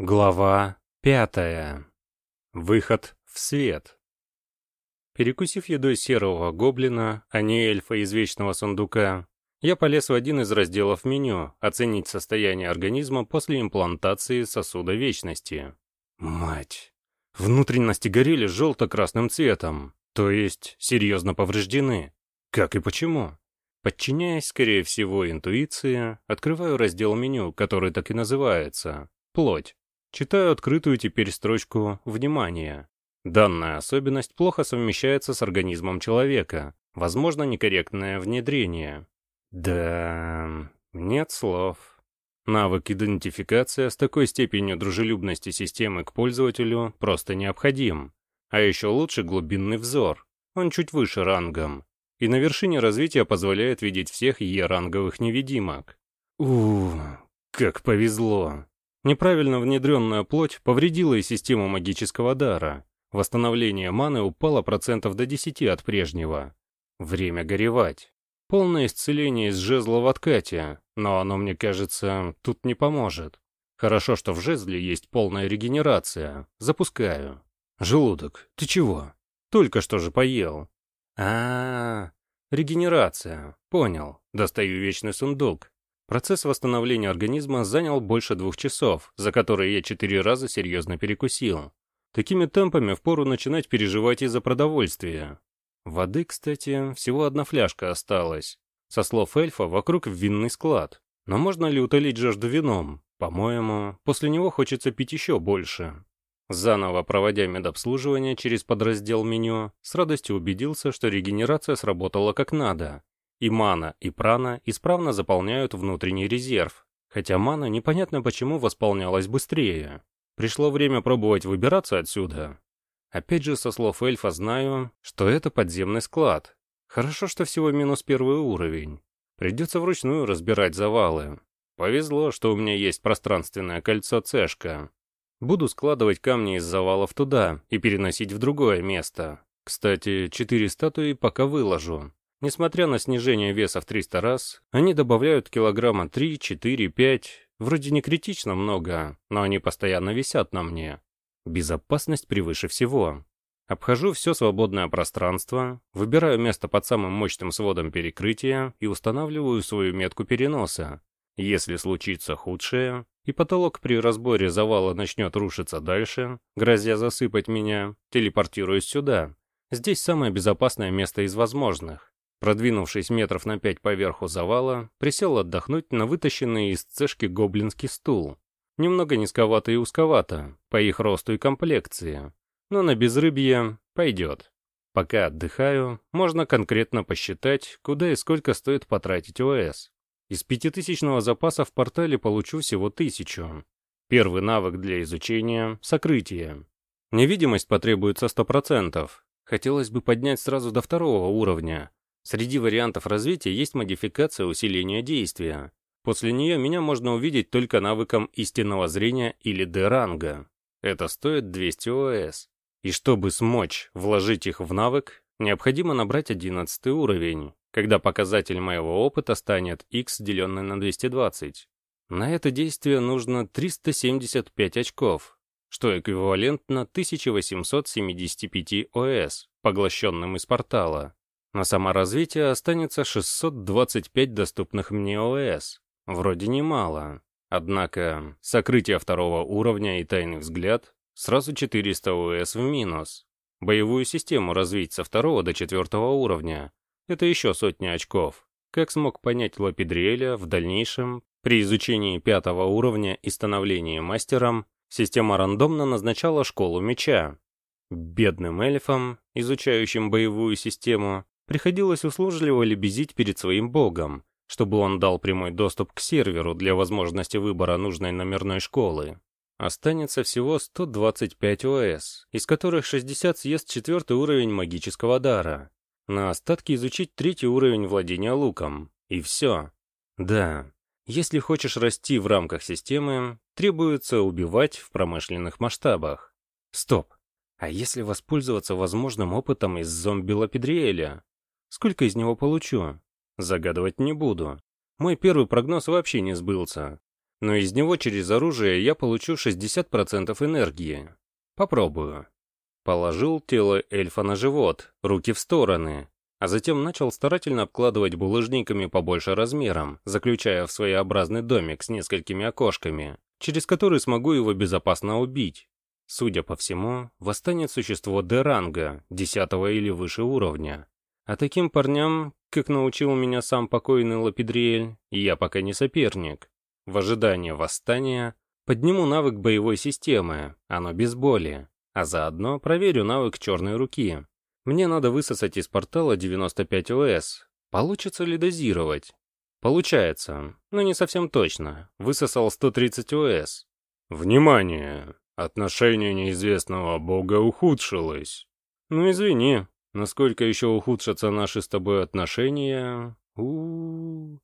Глава пятая. Выход в свет. Перекусив едой серого гоблина, а не эльфа из вечного сундука, я полез в один из разделов меню оценить состояние организма после имплантации сосуда вечности. Мать! Внутренности горели желто-красным цветом, то есть серьезно повреждены. Как и почему? Подчиняясь, скорее всего, интуиции, открываю раздел меню, который так и называется «Плоть». Читаю открытую теперь строчку «Внимание». Данная особенность плохо совмещается с организмом человека, возможно некорректное внедрение. Да, нет слов. Навык идентификация с такой степенью дружелюбности системы к пользователю просто необходим. А еще лучше глубинный взор, он чуть выше рангом, и на вершине развития позволяет видеть всех Е-ранговых невидимок. Ух, как повезло. Неправильно внедренная плоть повредила и систему магического дара. Восстановление маны упало процентов до 10 от прежнего. Время горевать. Полное исцеление из жезла в откате, но оно, мне кажется, тут не поможет. Хорошо, что в жезле есть полная регенерация. Запускаю. Желудок, ты чего? Только что же поел. А, -а, -а регенерация. Понял. Достаю вечный сундук. Процесс восстановления организма занял больше двух часов, за которые я четыре раза серьезно перекусил. Такими темпами впору начинать переживать из-за продовольствия. Воды, кстати, всего одна фляжка осталась. Со слов эльфа, вокруг винный склад. Но можно ли утолить жажду вином? По-моему, после него хочется пить еще больше. Заново проводя медобслуживание через подраздел меню, с радостью убедился, что регенерация сработала как надо. И мана, и прана исправно заполняют внутренний резерв, хотя мана непонятно почему восполнялась быстрее. Пришло время пробовать выбираться отсюда. Опять же, со слов эльфа знаю, что это подземный склад. Хорошо, что всего минус первый уровень. Придется вручную разбирать завалы. Повезло, что у меня есть пространственное кольцо цешка. Буду складывать камни из завалов туда и переносить в другое место. Кстати, четыре статуи пока выложу. Несмотря на снижение веса в 300 раз, они добавляют килограмма 3, 4, 5. Вроде не критично много, но они постоянно висят на мне. Безопасность превыше всего. Обхожу все свободное пространство, выбираю место под самым мощным сводом перекрытия и устанавливаю свою метку переноса. Если случится худшее, и потолок при разборе завала начнет рушиться дальше, грозя засыпать меня, телепортируюсь сюда. Здесь самое безопасное место из возможных. Продвинувшись метров на пять по верху завала, присел отдохнуть на вытащенный из цешки гоблинский стул. Немного низковато и узковато, по их росту и комплекции, но на безрыбье пойдет. Пока отдыхаю, можно конкретно посчитать, куда и сколько стоит потратить ОС. Из пятитысячного запаса в портале получу всего тысячу. Первый навык для изучения — сокрытие. Невидимость потребуется 100%. Хотелось бы поднять сразу до второго уровня, Среди вариантов развития есть модификация усиления действия. После нее меня можно увидеть только навыком истинного зрения или Д-ранга. Это стоит 200 ОС. И чтобы смочь вложить их в навык, необходимо набрать 11 уровень, когда показатель моего опыта станет x, деленный на 220. На это действие нужно 375 очков, что эквивалентно 1875 ОС, поглощенным из портала. На саморазвитие останется 625 доступных мне ОС. Вроде немало. Однако, сокрытие второго уровня и тайный взгляд сразу 400 ОС в минус. Боевую систему развить со второго до четвертого уровня. Это еще сотни очков. Как смог понять Лапидриэля, в дальнейшем, при изучении пятого уровня и становлении мастером, система рандомно назначала школу меча. Бедным эльфам, изучающим боевую систему, Приходилось услужливо лебезить перед своим богом, чтобы он дал прямой доступ к серверу для возможности выбора нужной номерной школы. Останется всего 125 ОС, из которых 60 съест четвертый уровень магического дара. На остатки изучить третий уровень владения луком. И все. Да, если хочешь расти в рамках системы, требуется убивать в промышленных масштабах. Стоп. А если воспользоваться возможным опытом из зомби Лапидриэля? Сколько из него получу? Загадывать не буду. Мой первый прогноз вообще не сбылся. но из него через оружие я получу 60% энергии. Попробую. Положил тело эльфа на живот, руки в стороны, а затем начал старательно обкладывать булыжниками побольше размером, заключая в своеобразный домик с несколькими окошками, через который смогу его безопасно убить. Судя по всему, восстанет существо Д-ранга, десятого или выше уровня. А таким парням, как научил меня сам покойный Лапидриэль, я пока не соперник. В ожидании восстания подниму навык боевой системы, оно без боли, а заодно проверю навык черной руки. Мне надо высосать из портала 95 ОС. Получится ли дозировать? Получается, но не совсем точно. Высосал 130 ОС. Внимание! Отношение неизвестного бога ухудшилось. Ну извини, насколько еще ухудшатся наши с тобой отношения? У, -у, -у.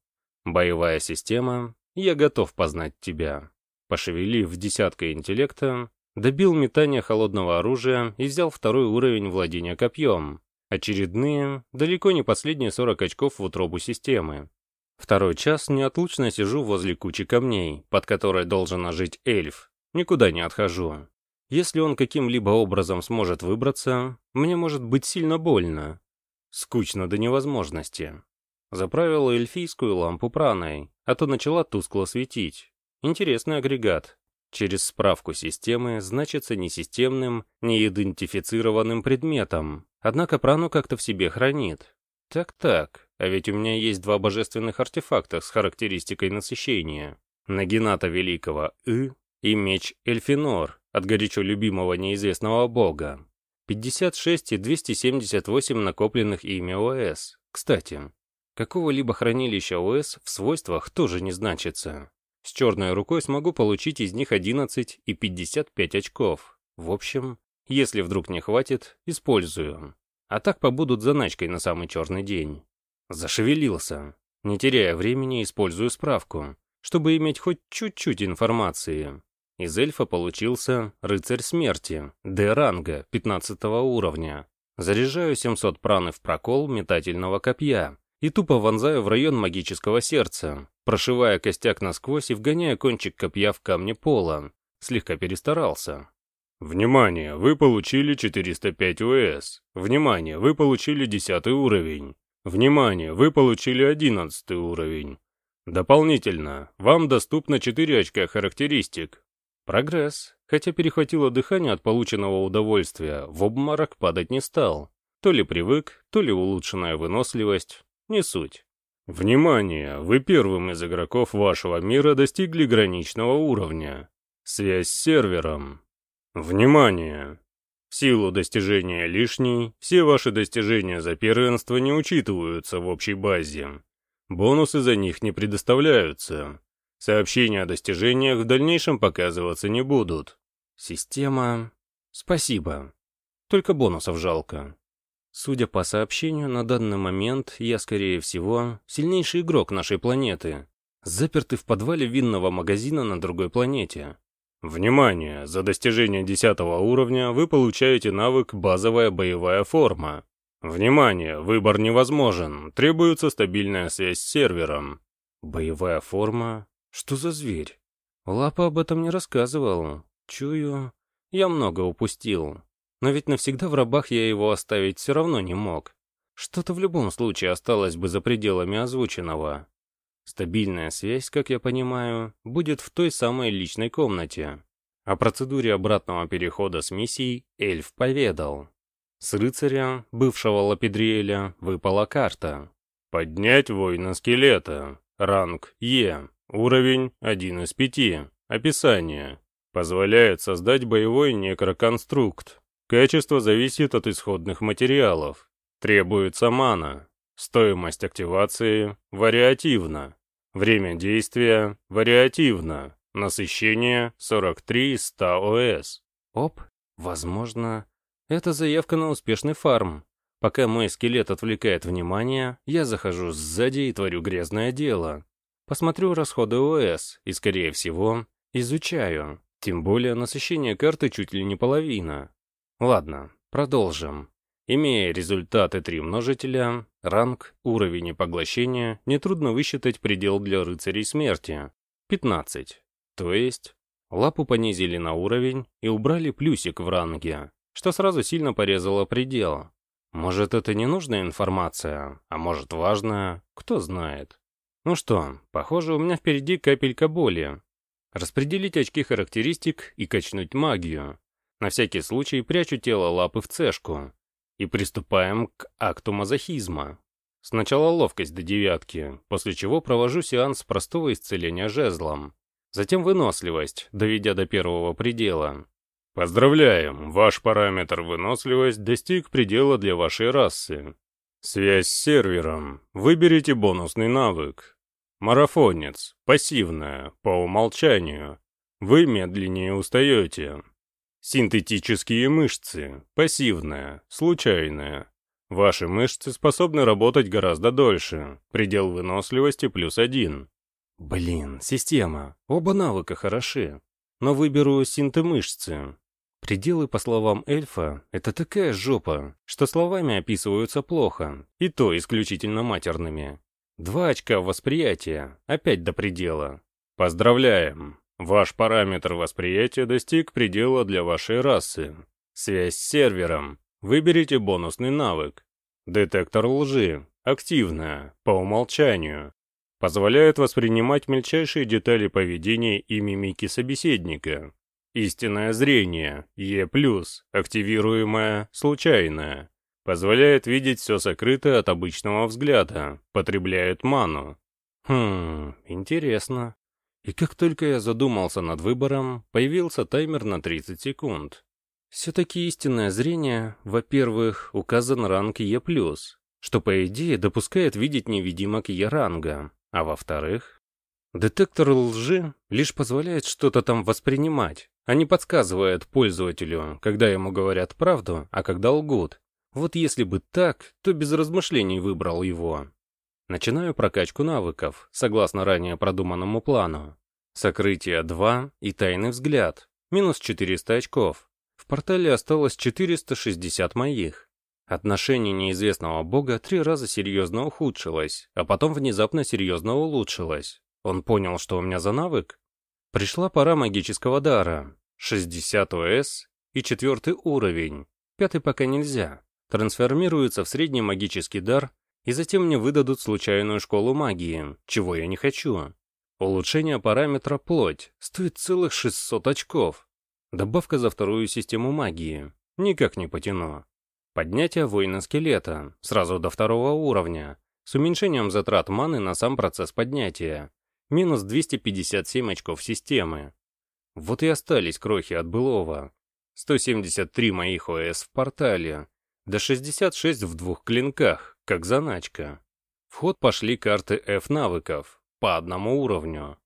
Боевая система, я готов познать тебя. Пошевелив десяткой интеллекта, добил метание холодного оружия и взял второй уровень владения копьем. Очередные, далеко не последние 40 очков в утробу системы. Второй час неотлучно сижу возле кучи камней, под которой должен ожить эльф, Никуда не отхожу. Если он каким-либо образом сможет выбраться, мне может быть сильно больно. Скучно до невозможности. Заправила эльфийскую лампу праной, а то начала тускло светить. Интересный агрегат. Через справку системы значится несистемным, неидентифицированным предметом. Однако прану как-то в себе хранит. Так-так, а ведь у меня есть два божественных артефакта с характеристикой насыщения. Нагината Великого И и меч Эльфинор от горячо любимого неизвестного бога. 56 и 278 накопленных ими ОС. Кстати, какого-либо хранилища ОС в свойствах тоже не значится. С черной рукой смогу получить из них 11 и 55 очков. В общем, если вдруг не хватит, использую. А так побудут заначкой на самый черный день. Зашевелился. Не теряя времени, использую справку, чтобы иметь хоть чуть-чуть информации. Из эльфа получился рыцарь смерти, Д-ранга, 15 уровня. Заряжаю 700 праны в прокол метательного копья и тупо вонзаю в район магического сердца, прошивая костяк насквозь и вгоняя кончик копья в камни пола. Слегка перестарался. Внимание, вы получили 405 УС. Внимание, вы получили 10 уровень. Внимание, вы получили 11 уровень. Дополнительно, вам доступно 4 очка характеристик. Прогресс, хотя перехватило дыхание от полученного удовольствия, в обморок падать не стал. То ли привык, то ли улучшенная выносливость, не суть. Внимание! Вы первым из игроков вашего мира достигли граничного уровня. Связь с сервером. Внимание! В силу достижения лишней, все ваши достижения за первенство не учитываются в общей базе. Бонусы за них не предоставляются. Сообщения о достижениях в дальнейшем показываться не будут. Система... Спасибо. Только бонусов жалко. Судя по сообщению, на данный момент я, скорее всего, сильнейший игрок нашей планеты, запертый в подвале винного магазина на другой планете. Внимание! За достижение 10 уровня вы получаете навык «Базовая боевая форма». Внимание! Выбор невозможен. Требуется стабильная связь с сервером. Боевая форма? Что за зверь? Лапа об этом не рассказывал. Чую, я много упустил. Но ведь навсегда в рабах я его оставить все равно не мог. Что-то в любом случае осталось бы за пределами озвученного. Стабильная связь, как я понимаю, будет в той самой личной комнате. О процедуре обратного перехода с миссией эльф поведал. С рыцаря, бывшего Лапидриэля, выпала карта. «Поднять воина скелета. Ранг Е. Уровень 1 из 5. Описание. Позволяет создать боевой некроконструкт. Качество зависит от исходных материалов. Требуется мана. Стоимость активации вариативна. Время действия вариативно. Насыщение 43 из 100 ОС. Оп, возможно, это заявка на успешный фарм. Пока мой скелет отвлекает внимание, я захожу сзади и творю грязное дело. Посмотрю расходы ОС и, скорее всего, изучаю. Тем более насыщение карты чуть ли не половина. Ладно, продолжим. Имея результаты 3 множителя, ранг, уровень и поглощение, нетрудно высчитать предел для рыцарей смерти. 15. То есть, лапу понизили на уровень и убрали плюсик в ранге, что сразу сильно порезало предел. Может, это не нужная информация, а может, важная, кто знает. Ну что, похоже, у меня впереди капелька боли. Распределить очки характеристик и качнуть магию. На всякий случай прячу тело лапы в цешку. И приступаем к акту мазохизма. Сначала ловкость до девятки, после чего провожу сеанс простого исцеления жезлом. Затем выносливость, доведя до первого предела. Поздравляем, ваш параметр выносливость достиг предела для вашей расы. Связь с сервером. Выберите бонусный навык. Марафонец. Пассивная, по умолчанию. Вы медленнее устаете. Синтетические мышцы. Пассивная, случайная. Ваши мышцы способны работать гораздо дольше. Предел выносливости плюс один. Блин, система. Оба навыка хороши. Но выберу синтемышцы. Пределы, по словам эльфа, это такая жопа, что словами описываются плохо, и то исключительно матерными. Два очка восприятия, опять до предела. Поздравляем! Ваш параметр восприятия достиг предела для вашей расы. Связь с сервером. Выберите бонусный навык. Детектор лжи. Активная, по умолчанию. Позволяет воспринимать мельчайшие детали поведения и мимики собеседника, Истинное зрение, Е+, активируемое, случайное. Позволяет видеть все сокрытое от обычного взгляда, потребляет ману. Хм, интересно. И как только я задумался над выбором, появился таймер на 30 секунд. Все-таки истинное зрение, во-первых, указан ранг Е+, что по идее допускает видеть невидимок Е ранга, а во-вторых, детектор лжи лишь позволяет что-то там воспринимать, а не подсказывает пользователю, когда ему говорят правду, а когда лгут. Вот если бы так, то без размышлений выбрал его. Начинаю прокачку навыков, согласно ранее продуманному плану. Сокрытие 2 и тайный взгляд, минус 400 очков. В портале осталось 460 моих. Отношение неизвестного бога три раза серьезно ухудшилось, а потом внезапно серьезно улучшилось. Он понял, что у меня за навык? Пришла пора магического дара. 60 ОС и четвертый уровень. Пятый пока нельзя. Трансформируется в средний магический дар, и затем мне выдадут случайную школу магии, чего я не хочу. Улучшение параметра плоть стоит целых 600 очков. Добавка за вторую систему магии. Никак не потяну. Поднятие воина скелета, сразу до второго уровня, с уменьшением затрат маны на сам процесс поднятия минус 257 очков системы. Вот и остались крохи от былого. 173 моих ОС в портале, до 66 в двух клинках, как заначка. В ход пошли карты F-навыков, по одному уровню.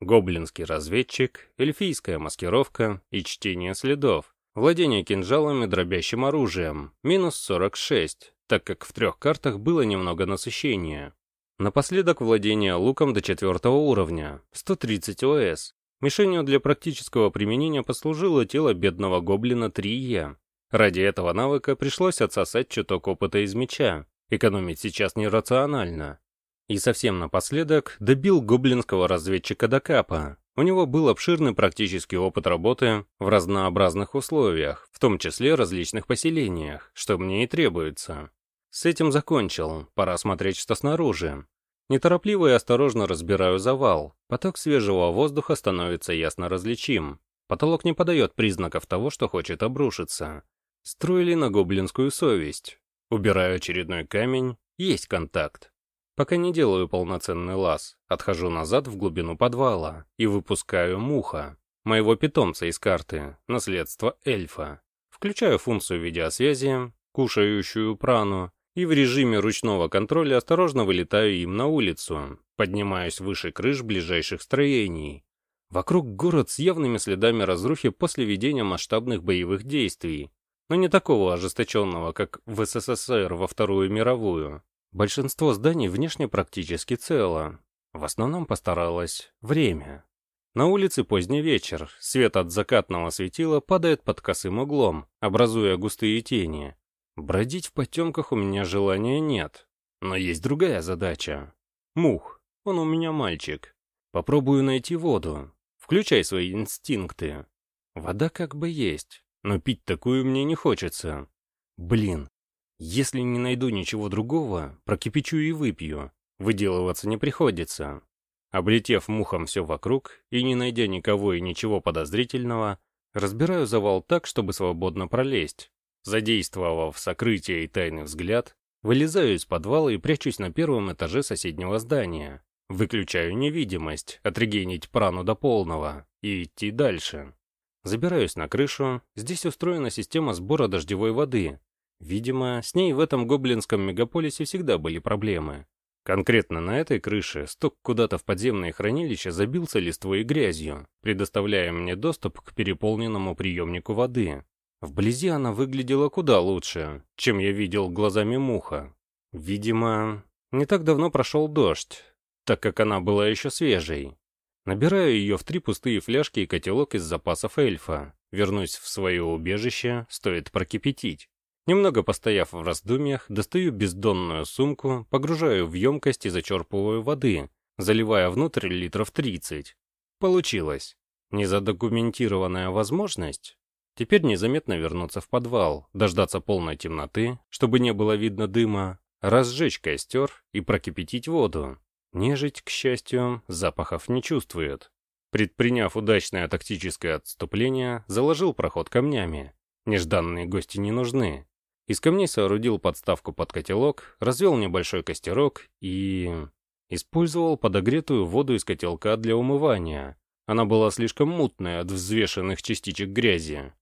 Гоблинский разведчик, эльфийская маскировка и чтение следов. Владение кинжалом и дробящим оружием, минус 46, так как в трех картах было немного насыщения. Напоследок владение луком до четвертого уровня, 130 ОС. Мишенью для практического применения послужило тело бедного гоблина 3Е. Ради этого навыка пришлось отсосать чуток опыта из меча. Экономить сейчас нерационально. И совсем напоследок добил гоблинского разведчика до капа. У него был обширный практический опыт работы в разнообразных условиях, в том числе различных поселениях, что мне и требуется. С этим закончил, пора смотреть, что снаружи. Неторопливо и осторожно разбираю завал. Поток свежего воздуха становится ясно различим. Потолок не подает признаков того, что хочет обрушиться. Строили на гоблинскую совесть. Убираю очередной камень, есть контакт. Пока не делаю полноценный лаз, отхожу назад в глубину подвала и выпускаю муха, моего питомца из карты, наследство эльфа. Включаю функцию видеосвязи, кушающую прану, и в режиме ручного контроля осторожно вылетаю им на улицу, поднимаюсь выше крыш ближайших строений. Вокруг город с явными следами разрухи после ведения масштабных боевых действий, но не такого ожесточенного, как в СССР во Вторую мировую. Большинство зданий внешне практически цело. В основном постаралось время. На улице поздний вечер, свет от закатного светила падает под косым углом, образуя густые тени. Бродить в потемках у меня желания нет. Но есть другая задача. Мух, он у меня мальчик. Попробую найти воду. Включай свои инстинкты. Вода как бы есть, но пить такую мне не хочется. Блин, если не найду ничего другого, прокипячу и выпью. Выделываться не приходится. Облетев мухом все вокруг и не найдя никого и ничего подозрительного, разбираю завал так, чтобы свободно пролезть. Задействовав сокрытие и тайный взгляд, вылезаю из подвала и прячусь на первом этаже соседнего здания. Выключаю невидимость, отрегенить прану до полного и идти дальше. Забираюсь на крышу, здесь устроена система сбора дождевой воды. Видимо, с ней в этом гоблинском мегаполисе всегда были проблемы. Конкретно на этой крыше сток куда-то в подземное хранилище забился листвой и грязью, предоставляя мне доступ к переполненному приемнику воды. Вблизи она выглядела куда лучше, чем я видел глазами муха. Видимо, не так давно прошел дождь, так как она была еще свежей. Набираю ее в три пустые фляжки и котелок из запасов эльфа. Вернусь в свое убежище, стоит прокипятить. Немного постояв в раздумьях, достаю бездонную сумку, погружаю в емкость и зачерпываю воды, заливая внутрь литров 30. Получилось. Незадокументированная возможность. Теперь незаметно вернуться в подвал, дождаться полной темноты, чтобы не было видно дыма, разжечь костер и прокипятить воду. Нежить, к счастью, запахов не чувствует. Предприняв удачное тактическое отступление, заложил проход камнями. Нежданные гости не нужны. Из камней соорудил подставку под котелок, развел небольшой костерок и... Использовал подогретую воду из котелка для умывания. Она была слишком мутная от взвешенных частичек грязи.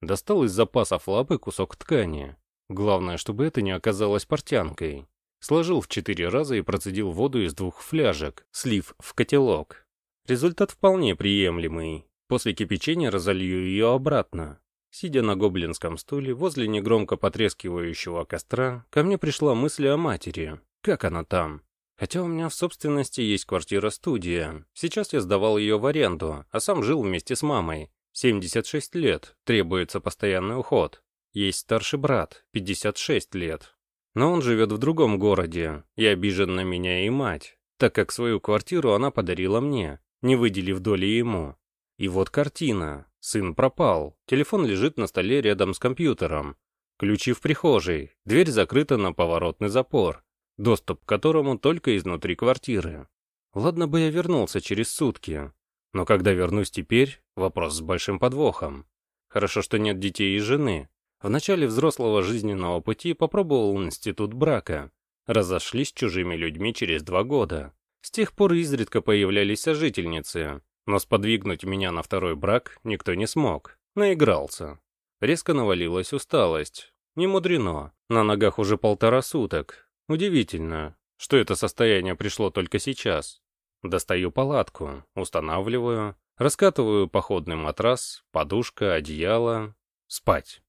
Достал из запасов лапы кусок ткани. Главное, чтобы это не оказалось портянкой. Сложил в четыре раза и процедил воду из двух фляжек, слив в котелок. Результат вполне приемлемый. После кипячения разолью ее обратно. Сидя на гоблинском стуле возле негромко потрескивающего костра, ко мне пришла мысль о матери. Как она там? Хотя у меня в собственности есть квартира-студия. Сейчас я сдавал ее в аренду, а сам жил вместе с мамой. 76 лет, требуется постоянный уход. Есть старший брат, 56 лет, но он живет в другом городе и обижен на меня и мать, так как свою квартиру она подарила мне, не выделив доли ему. И вот картина. Сын пропал, телефон лежит на столе рядом с компьютером. Ключи в прихожей, дверь закрыта на поворотный запор, доступ к которому только изнутри квартиры. Ладно бы я вернулся через сутки, но когда вернусь теперь, вопрос с большим подвохом. Хорошо, что нет детей и жены, в начале взрослого жизненного пути попробовал институт брака. Разошлись с чужими людьми через два года. С тех пор изредка появлялись сожительницы, но сподвигнуть меня на второй брак никто не смог. Наигрался. Резко навалилась усталость. Не мудрено. На ногах уже полтора суток. Удивительно, что это состояние пришло только сейчас. Достаю палатку, устанавливаю, раскатываю походный матрас, подушка, одеяло. Спать.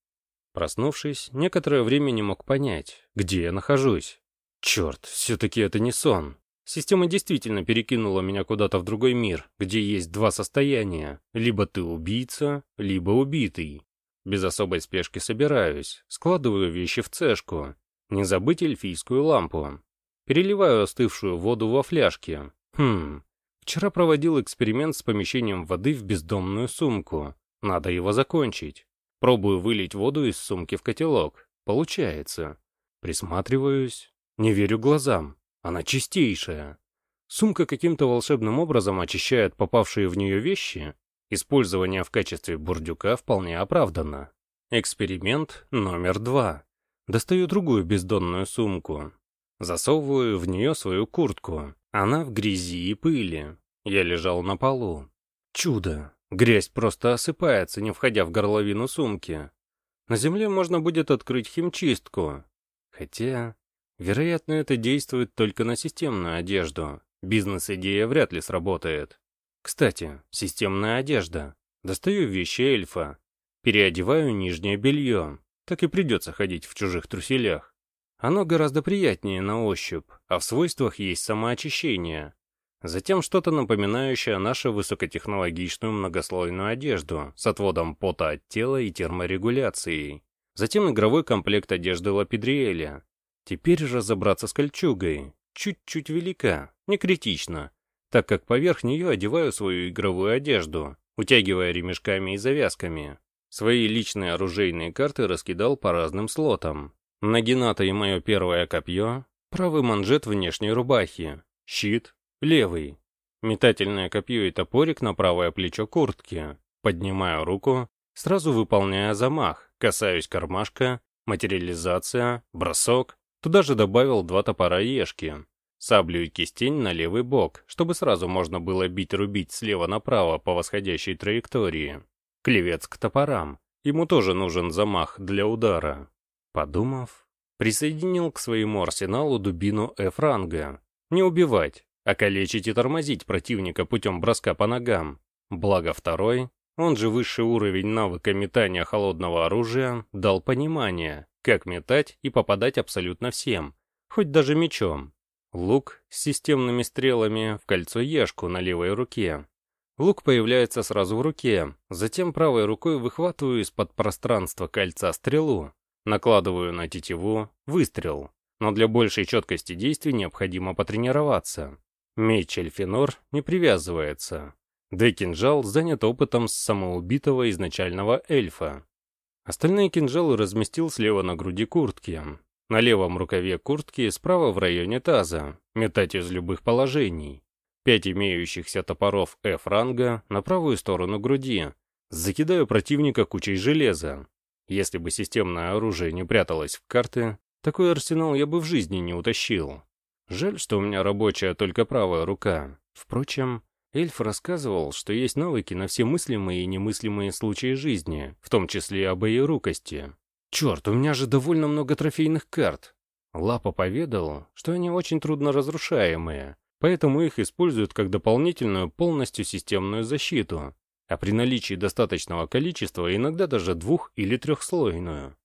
Проснувшись, некоторое время не мог понять, где я нахожусь. Черт, все-таки это не сон. Система действительно перекинула меня куда-то в другой мир, где есть два состояния. Либо ты убийца, либо убитый. Без особой спешки собираюсь, складываю вещи в цешку. Не забыть эльфийскую лампу. Переливаю остывшую воду во фляжке. Хм, вчера проводил эксперимент с помещением воды в бездомную сумку. Надо его закончить. Пробую вылить воду из сумки в котелок. Получается. Присматриваюсь. Не верю глазам. Она чистейшая. Сумка каким-то волшебным образом очищает попавшие в нее вещи. Использование в качестве бурдюка вполне оправдано. Эксперимент номер два. Достаю другую бездонную сумку. Засовываю в нее свою куртку. Она в грязи и пыли. Я лежал на полу. Чудо. Грязь просто осыпается, не входя в горловину сумки. На земле можно будет открыть химчистку. Хотя, вероятно, это действует только на системную одежду. Бизнес-идея вряд ли сработает. Кстати, системная одежда. Достаю вещи эльфа. Переодеваю нижнее белье. Так и придется ходить в чужих труселях. Оно гораздо приятнее на ощупь, а в свойствах есть самоочищение. Затем что-то напоминающее нашу высокотехнологичную многослойную одежду с отводом пота от тела и терморегуляцией. Затем игровой комплект одежды Лапидриэля. Теперь разобраться с кольчугой. Чуть-чуть велика, не критично. так как поверх нее одеваю свою игровую одежду, утягивая ремешками и завязками. Свои личные оружейные карты раскидал по разным слотам. На Гената и мое первое копье, правый манжет внешней рубахи, щит, левый, метательное копье и топорик на правое плечо куртки. Поднимаю руку, сразу выполняя замах, касаюсь кармашка, материализация, бросок. Туда же добавил два топора ешки, саблю и кистень на левый бок, чтобы сразу можно было бить-рубить слева направо по восходящей траектории. Клевец к топорам. Ему тоже нужен замах для удара. Подумав, присоединил к своему арсеналу дубину F-ранга. Не убивать, а калечить и тормозить противника путем броска по ногам. Благо второй, он же высший уровень навыка метания холодного оружия, дал понимание, как метать и попадать абсолютно всем, хоть даже мечом. Лук с системными стрелами в кольцо ешку на левой руке. Лук появляется сразу в руке, затем правой рукой выхватываю из-под пространства кольца стрелу, накладываю на тетиву, выстрел. Но для большей четкости действий необходимо потренироваться. Меч Эльфинор не привязывается. Да и кинжал занят опытом с самоубитого изначального эльфа. Остальные кинжалы разместил слева на груди куртки, на левом рукаве куртки справа в районе таза. Метать из любых положений. Пять имеющихся топоров F-ранга на правую сторону груди. Закидаю противника кучей железа. Если бы системное оружие не пряталось в карты, такой арсенал я бы в жизни не утащил. Жаль, что у меня рабочая только правая рука. Впрочем, эльф рассказывал, что есть навыки на все мыслимые и немыслимые случаи жизни, в том числе и об боерукости. Черт, у меня же довольно много трофейных карт. Лапа поведал, что они очень трудно разрушаемые, поэтому их используют как дополнительную полностью системную защиту, а при наличии достаточного количества иногда даже двух- или трехслойную.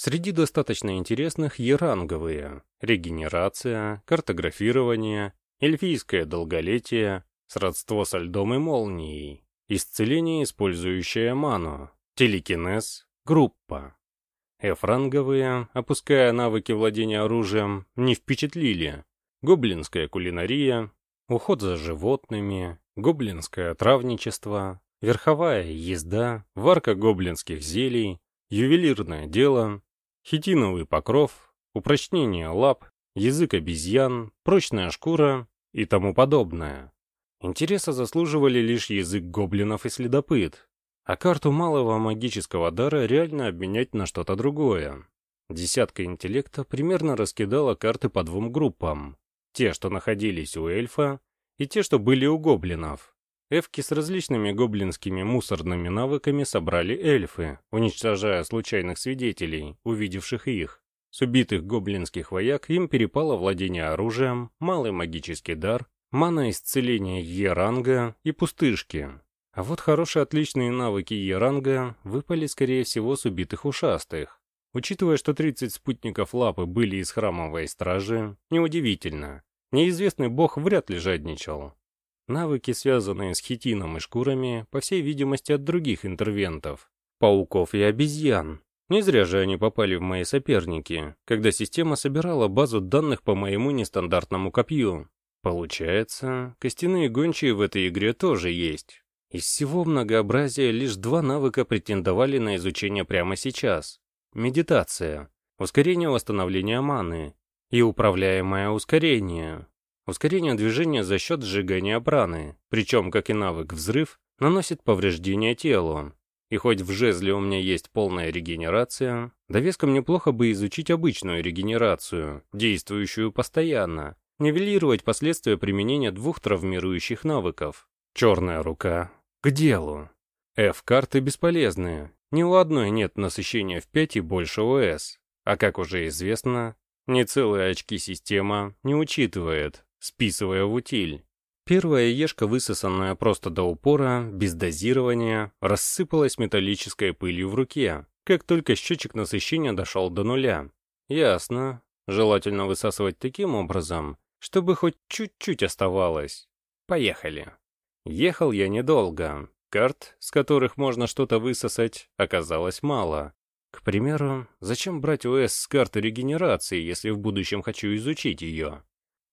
Среди достаточно интересных еранговые – регенерация, картографирование, эльфийское долголетие, сродство со льдом и молнией, исцеление, использующее ману, телекинез, группа. F-ранговые, опуская навыки владения оружием, не впечатлили. Гоблинская кулинария, уход за животными, гоблинское травничество, верховая езда, варка гоблинских зелий, ювелирное дело, хитиновый покров, упрочнение лап, язык обезьян, прочная шкура и тому подобное. Интереса заслуживали лишь язык гоблинов и следопыт, а карту малого магического дара реально обменять на что-то другое. Десятка интеллекта примерно раскидала карты по двум группам. Те, что находились у эльфа, и те, что были у гоблинов. Эвки с различными гоблинскими мусорными навыками собрали эльфы, уничтожая случайных свидетелей, увидевших их. С убитых гоблинских вояк им перепало владение оружием, малый магический дар, мана исцеления Е-ранга и пустышки. А вот хорошие отличные навыки Еранга выпали, скорее всего, с убитых ушастых. Учитывая, что 30 спутников Лапы были из храмовой стражи, неудивительно. Неизвестный бог вряд ли жадничал. Навыки, связанные с хитином и шкурами, по всей видимости, от других интервентов. Пауков и обезьян. Не зря же они попали в мои соперники, когда система собирала базу данных по моему нестандартному копью. Получается, костяные гончие в этой игре тоже есть. Из всего многообразия лишь два навыка претендовали на изучение прямо сейчас. Медитация, ускорение восстановления маны и управляемое ускорение. Ускорение движения за счет сжигания праны, причем, как и навык взрыв, наносит повреждения телу. И хоть в жезле у меня есть полная регенерация, довеском неплохо бы изучить обычную регенерацию, действующую постоянно, нивелировать последствия применения двух травмирующих навыков. Черная рука, к делу. F-карты бесполезные. Ни у одной нет насыщения в 5 и больше ОС. А как уже известно, ни целые очки система не учитывает, списывая в утиль. Первая ешка, высосанная просто до упора, без дозирования, рассыпалась металлической пылью в руке, как только счетчик насыщения дошел до нуля. Ясно. Желательно высасывать таким образом, чтобы хоть чуть-чуть оставалось. Поехали. Ехал я недолго. Карт, с которых можно что-то высосать, оказалось мало. К примеру, зачем брать ОС с карты регенерации, если в будущем хочу изучить ее?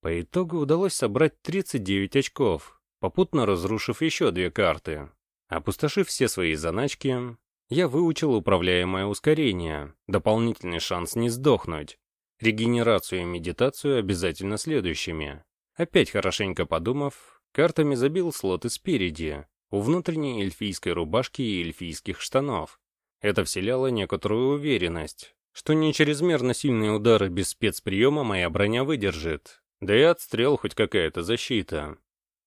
По итогу удалось собрать 39 очков. попутно разрушив еще две карты. Опустошив все свои заначки, я выучил управляемое ускорение, дополнительный шанс не сдохнуть, регенерацию и медитацию обязательно следующими. Опять хорошенько подумав, картами забил слоты спереди, у внутренней эльфийской рубашки и эльфийских штанов. Это вселяло некоторую уверенность, что не чрезмерно сильные удары без спецприема моя броня выдержит, да и отстрел хоть какая-то защита.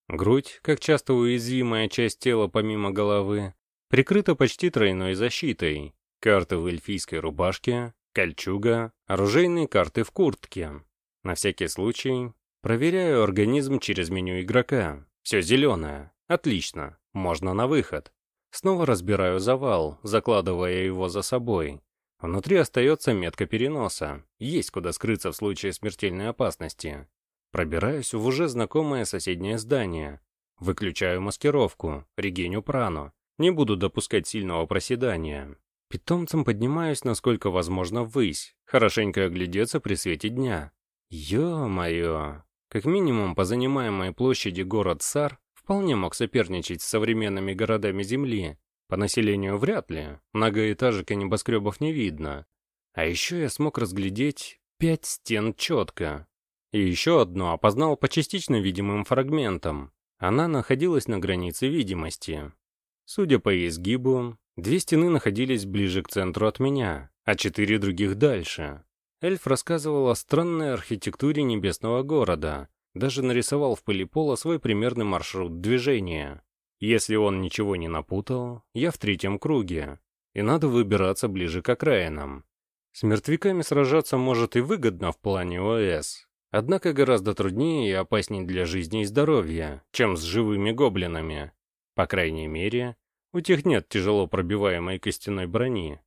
Грудь, как часто уязвимая часть тела помимо головы, прикрыта почти тройной защитой. Карты в эльфийской рубашке, кольчуга, оружейные карты в куртке. На всякий случай проверяю организм через меню игрока. Все зеленое. Отлично. Можно на выход. Снова разбираю завал, закладывая его за собой. Внутри остается метка переноса. Есть куда скрыться в случае смертельной опасности. Пробираюсь в уже знакомое соседнее здание. Выключаю маскировку, регеню прану. Не буду допускать сильного проседания. Питомцем поднимаюсь, насколько возможно, ввысь, хорошенько оглядеться при свете дня. Ё-моё! Как минимум по занимаемой площади город Сар вполне мог соперничать с современными городами Земли. По населению вряд ли, многоэтажек и небоскребов не видно. А еще я смог разглядеть пять стен четко. И еще одну опознал по частично видимым фрагментам. Она находилась на границе видимости. Судя по изгибу, две стены находились ближе к центру от меня, а четыре других дальше. Эльф рассказывал о странной архитектуре небесного города, даже нарисовал в пыли пола свой примерный маршрут движения. Если он ничего не напутал, я в третьем круге, и надо выбираться ближе к окраинам. С мертвяками сражаться может и выгодно в плане ОС, однако гораздо труднее и опаснее для жизни и здоровья, чем с живыми гоблинами. По крайней мере, у тех нет тяжело пробиваемой костяной брони.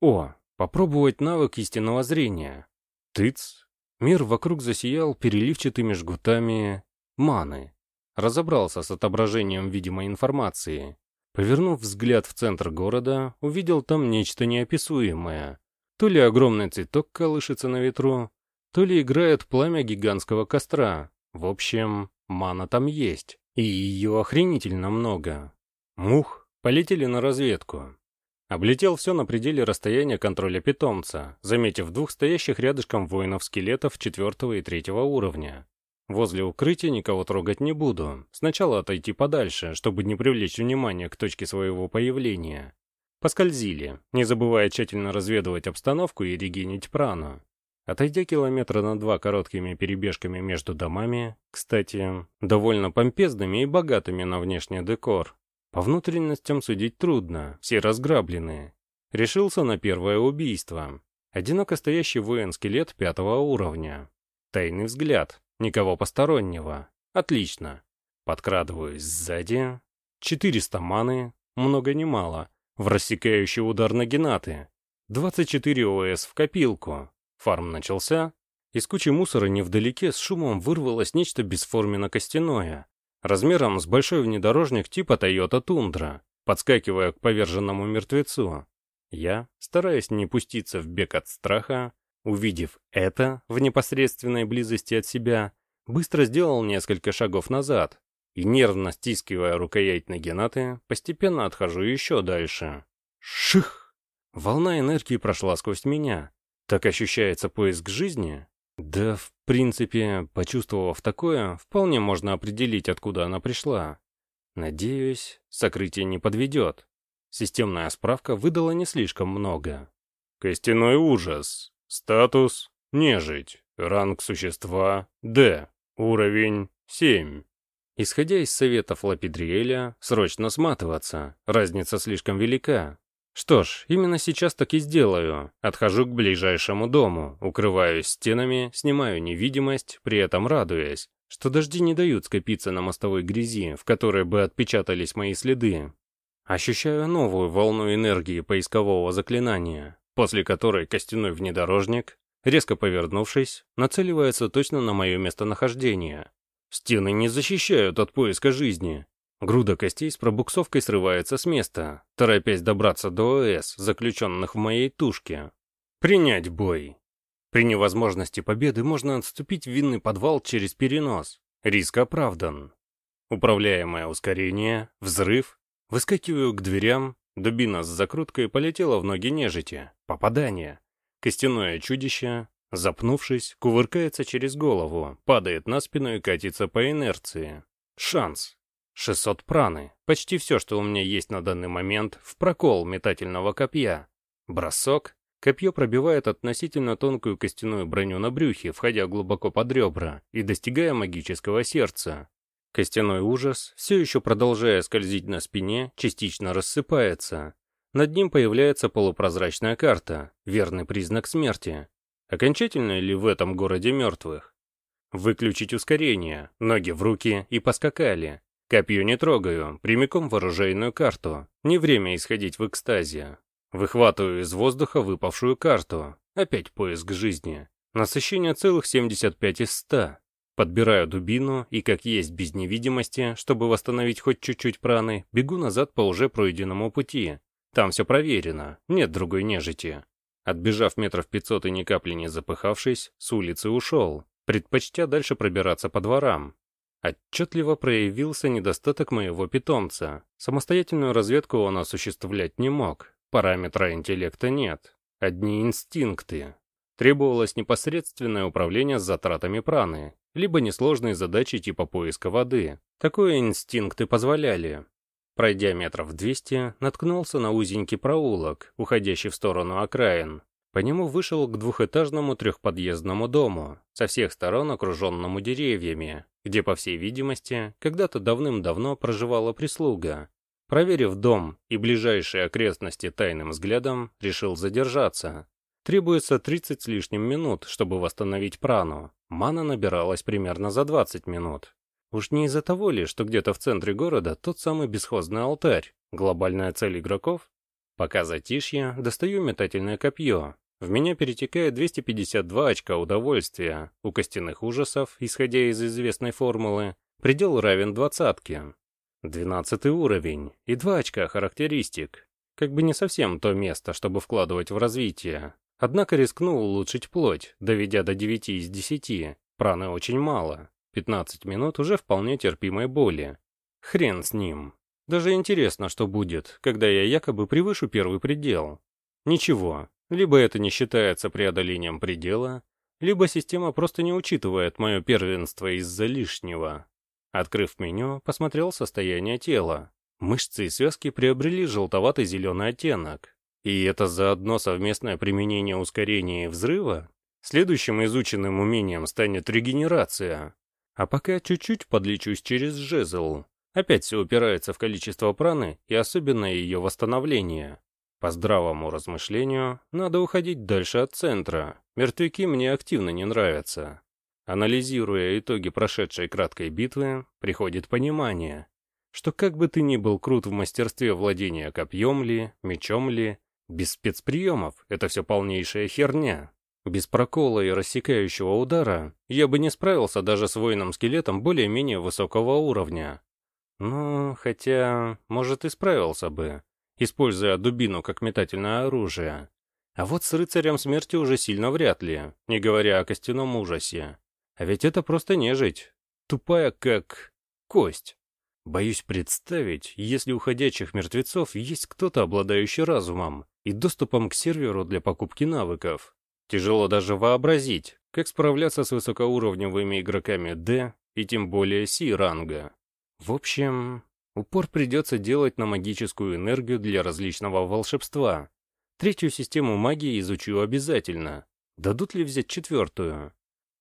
О, попробовать навык истинного зрения. Тыц. Мир вокруг засиял переливчатыми жгутами маны. Разобрался с отображением видимой информации. Повернув взгляд в центр города, увидел там нечто неописуемое. То ли огромный цветок колышется на ветру, то ли играет пламя гигантского костра. В общем, мана там есть. И ее охренительно много. Мух, полетели на разведку. Облетел все на пределе расстояния контроля питомца, заметив двух стоящих рядышком воинов-скелетов четвертого и третьего уровня. Возле укрытия никого трогать не буду. Сначала отойти подальше, чтобы не привлечь внимание к точке своего появления. Поскользили, не забывая тщательно разведывать обстановку и регенить прану. Отойдя километра на два короткими перебежками между домами, кстати, довольно помпезными и богатыми на внешний декор, по внутренностям судить трудно, все разграбленные. Решился на первое убийство. Одиноко стоящий воин-скелет пятого уровня. Тайный взгляд, никого постороннего. Отлично. Подкрадываюсь сзади. 400 маны, много не мало, в рассекающий удар на генаты. 24 ОС в копилку. Фарм начался. Из кучи мусора невдалеке с шумом вырвалось нечто бесформенно-костяное, размером с большой внедорожник типа Toyota Tundra, подскакивая к поверженному мертвецу. Я, стараясь не пуститься в бег от страха, увидев это в непосредственной близости от себя, быстро сделал несколько шагов назад и, нервно стискивая рукоять Нагенаты, постепенно отхожу еще дальше. Ших! Волна энергии прошла сквозь меня, так ощущается поиск жизни? Да, в принципе, почувствовав такое, вполне можно определить, откуда она пришла. Надеюсь, сокрытие не подведет. Системная справка выдала не слишком много. Костяной ужас. Статус – нежить. Ранг существа – Д. Уровень – 7. Исходя из советов Лапидриэля, срочно сматываться. Разница слишком велика. Что ж, именно сейчас так и сделаю. Отхожу к ближайшему дому, укрываюсь стенами, снимаю невидимость, при этом радуясь, что дожди не дают скопиться на мостовой грязи, в которой бы отпечатались мои следы. Ощущаю новую волну энергии поискового заклинания, после которой костяной внедорожник, резко повернувшись, нацеливается точно на мое местонахождение. Стены не защищают от поиска жизни, Груда костей с пробуксовкой срывается с места, торопясь добраться до ОС, заключенных в моей тушке. Принять бой. При невозможности победы можно отступить в винный подвал через перенос. Риск оправдан. Управляемое ускорение, взрыв. Выскакиваю к дверям, дубина с закруткой полетела в ноги нежити. Попадание. Костяное чудище, запнувшись, кувыркается через голову, падает на спину и катится по инерции. Шанс. 600 праны. Почти все, что у меня есть на данный момент, в прокол метательного копья. Бросок. Копье пробивает относительно тонкую костяную броню на брюхе, входя глубоко под ребра и достигая магического сердца. Костяной ужас, все еще продолжая скользить на спине, частично рассыпается. Над ним появляется полупрозрачная карта, верный признак смерти. Окончательно ли в этом городе мертвых? Выключить ускорение, ноги в руки и поскакали. Копье не трогаю, прямиком в оружейную карту. Не время исходить в экстазе. Выхватываю из воздуха выпавшую карту. Опять поиск жизни. Насыщение целых 75 из 100. Подбираю дубину и, как есть без невидимости, чтобы восстановить хоть чуть-чуть праны, бегу назад по уже пройденному пути. Там все проверено, нет другой нежити. Отбежав метров пятьсот и ни капли не запыхавшись, с улицы ушел, предпочтя дальше пробираться по дворам. Отчетливо проявился недостаток моего питомца. Самостоятельную разведку он осуществлять не мог, параметра интеллекта нет. Одни инстинкты. Требовалось непосредственное управление с затратами праны, либо несложные задачи типа поиска воды. Такое инстинкты позволяли. Пройдя метров двести, наткнулся на узенький проулок, уходящий в сторону окраин. По нему вышел к двухэтажному трехподъездному дому, со всех сторон окруженному деревьями, где, по всей видимости, когда-то давным-давно проживала прислуга. Проверив дом и ближайшие окрестности тайным взглядом, решил задержаться. Требуется 30 с лишним минут, чтобы восстановить прану. Мана набиралась примерно за 20 минут. Уж не из-за того ли, что где-то в центре города тот самый бесхозный алтарь, глобальная цель игроков? Пока затишье, достаю метательное копье. В меня перетекает 252 очка удовольствия. У костяных ужасов, исходя из известной формулы, предел равен двадцатке. Двенадцатый уровень и два очка характеристик. Как бы не совсем то место, чтобы вкладывать в развитие. Однако рискнул улучшить плоть, доведя до 9 из 10. Праны очень мало. 15 минут уже вполне терпимой боли. Хрен с ним. Даже интересно, что будет, когда я якобы превышу первый предел. Ничего, либо это не считается преодолением предела, либо система просто не учитывает мое первенство из-за лишнего. Открыв меню, посмотрел состояние тела. Мышцы и связки приобрели желтоватый зеленый оттенок. И это заодно совместное применение ускорения и взрыва? Следующим изученным умением станет регенерация. А пока чуть-чуть подлечусь через жезл. Опять все упирается в количество праны и особенно ее восстановление. По здравому размышлению, надо уходить дальше от центра. Мертвяки мне активно не нравятся. Анализируя итоги прошедшей краткой битвы, приходит понимание, что как бы ты ни был крут в мастерстве владения копьем ли, мечом ли, без спецприемов это все полнейшая херня. Без прокола и рассекающего удара я бы не справился даже с воином-скелетом более-менее высокого уровня. Ну, хотя, может и справился бы, используя дубину как метательное оружие. А вот с рыцарем смерти уже сильно вряд ли, не говоря о костяном ужасе. А ведь это просто нежить, тупая как кость. Боюсь представить, если у ходячих мертвецов есть кто-то, обладающий разумом и доступом к серверу для покупки навыков. Тяжело даже вообразить, как справляться с высокоуровневыми игроками D и тем более C ранга. В общем, упор придется делать на магическую энергию для различного волшебства. Третью систему магии изучу обязательно. Дадут ли взять четвертую?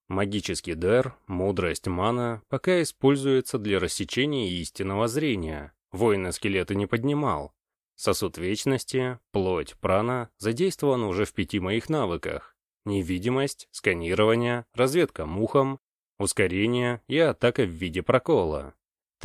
Магический дар, мудрость, мана пока используется для рассечения истинного зрения. Воина скелеты не поднимал. Сосуд вечности, плоть, прана задействован уже в пяти моих навыках невидимость, сканирование, разведка мухом, ускорение и атака в виде прокола.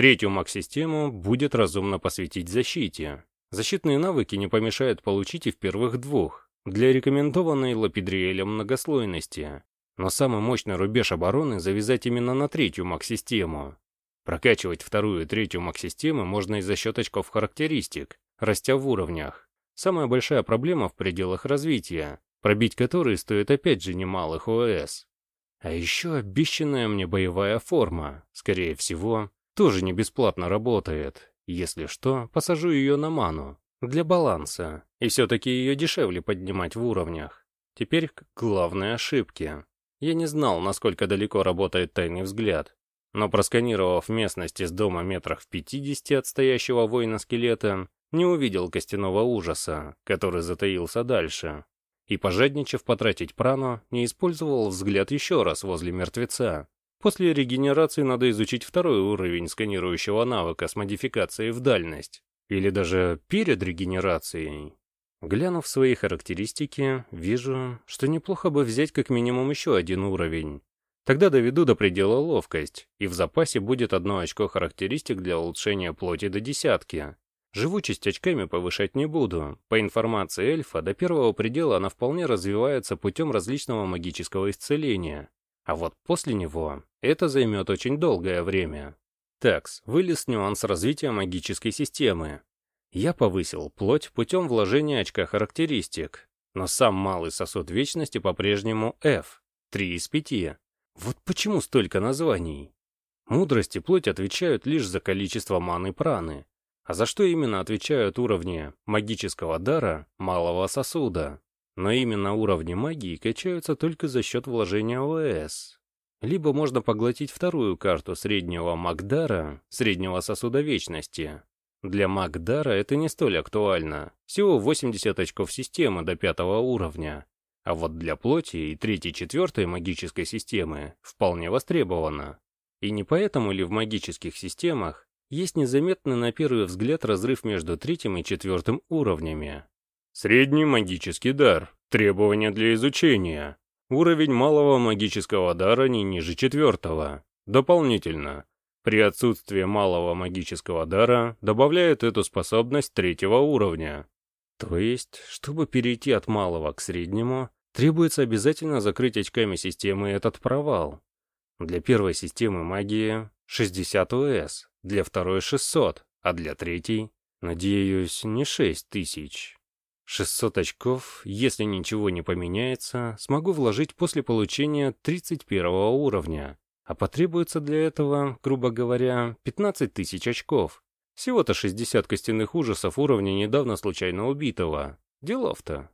Третью маг-систему будет разумно посвятить защите. Защитные навыки не помешают получить и в первых двух, для рекомендованной Лапидриэлем многослойности. Но самый мощный рубеж обороны завязать именно на третью маг-систему. Прокачивать вторую и третью маг-системы можно и за счет очков характеристик, растя в уровнях. Самая большая проблема в пределах развития пробить которые стоит опять же немалых ОС. А еще обещанная мне боевая форма, скорее всего, тоже не бесплатно работает. Если что, посажу ее на ману. Для баланса. И все-таки ее дешевле поднимать в уровнях. Теперь к главной ошибке. Я не знал, насколько далеко работает тайный взгляд. Но просканировав местность из дома метрах в 50 от стоящего воина-скелета, не увидел костяного ужаса, который затаился дальше. И, пожадничав потратить прану, не использовал взгляд еще раз возле мертвеца. После регенерации надо изучить второй уровень сканирующего навыка с модификацией в дальность. Или даже перед регенерацией. Глянув свои характеристики, вижу, что неплохо бы взять как минимум еще один уровень. Тогда доведу до предела ловкость, и в запасе будет одно очко характеристик для улучшения плоти до десятки. Живучесть очками повышать не буду. По информации эльфа, до первого предела она вполне развивается путем различного магического исцеления. А вот после него это займет очень долгое время. Такс, вылез нюанс развития магической системы. Я повысил плоть путем вложения очка характеристик, но сам малый сосуд вечности по-прежнему F, 3 из 5. Вот почему столько названий? Мудрость и плоть отвечают лишь за количество маны праны, а за что именно отвечают уровни магического дара малого сосуда? Но именно уровни магии качаются только за счет вложения ОС. Либо можно поглотить вторую карту среднего Магдара, среднего сосуда вечности. Для Магдара это не столь актуально, всего 80 очков системы до пятого уровня. А вот для плоти и третьей-четвертой магической системы вполне востребовано. И не поэтому ли в магических системах есть незаметный на первый взгляд разрыв между третьим и четвертым уровнями? Средний магический дар. Требования для изучения. Уровень малого магического дара не ниже четвертого. Дополнительно. При отсутствии малого магического дара добавляет эту способность третьего уровня. То есть, чтобы перейти от малого к среднему, требуется обязательно закрыть очками системы этот провал. Для первой системы магии 60 ОС, для второй 600, а для третьей, надеюсь, не 6000. 600 очков, если ничего не поменяется, смогу вложить после получения 31 уровня, а потребуется для этого, грубо говоря, 15 тысяч очков. Всего-то 60 костяных ужасов уровня недавно случайно убитого. Делов-то.